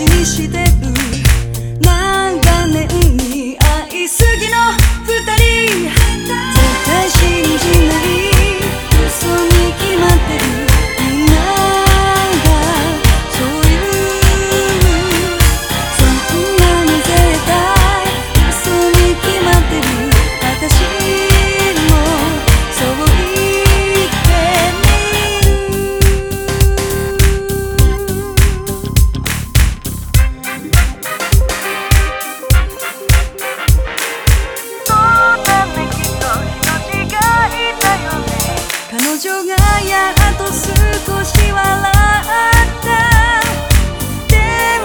Cine și de 少し笑った。電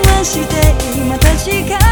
話して今確か